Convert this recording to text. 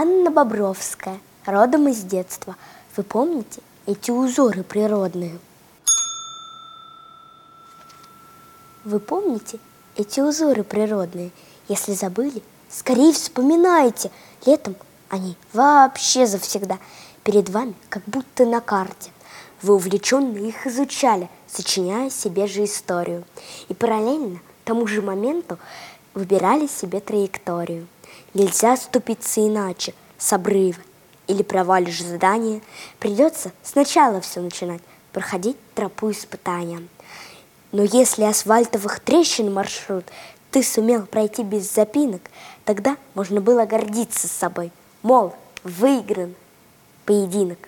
Анна Бобровская, родом из детства. Вы помните эти узоры природные? Вы помните эти узоры природные? Если забыли, скорее вспоминайте. Летом они вообще завсегда перед вами, как будто на карте. Вы увлеченно их изучали, сочиняя себе же историю. И параллельно тому же моменту выбирали себе траекторию. Нельзя ступиться иначе, с обрыва. Или провалишь задание, придется сначала все начинать, проходить тропу испытания. Но если асфальтовых трещин маршрут ты сумел пройти без запинок, тогда можно было гордиться собой. Мол, выигран поединок.